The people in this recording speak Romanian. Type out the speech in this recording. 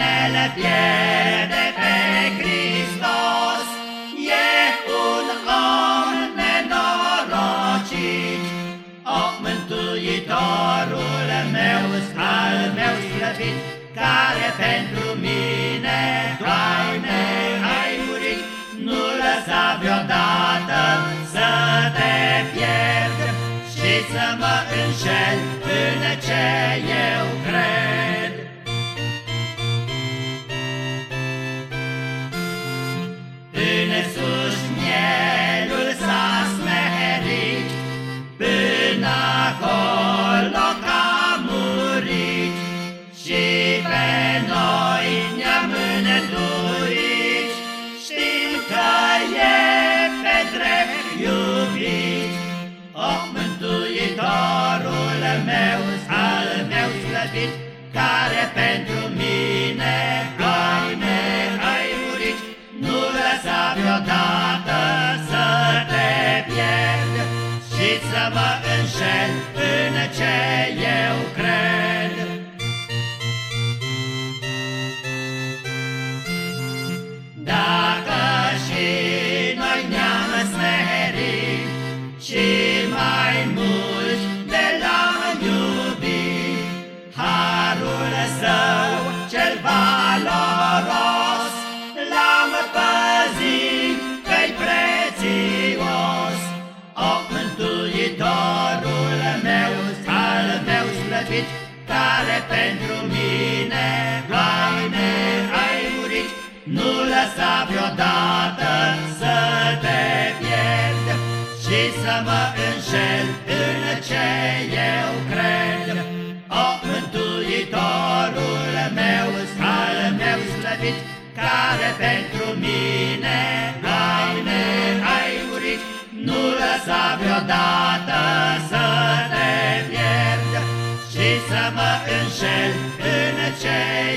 Cine le pierde pe Hristos e un om nenorocit. O, Mântuitorul meu, al meu slăvit, care pentru mine, Doamne, ai murit, nu lăsa vreodată să te pierd și să mă înșel în ce eu înșel meu slăvit, care pentru mine, Doamne, ai murit, nu lăsa vreodată să te pierd și să mă înșel în ce eu cred. O, Mântuitorul meu, al meu slăvit, care pentru mine, Doamne, ai murit, nu lăsa vreodată in înșel în ce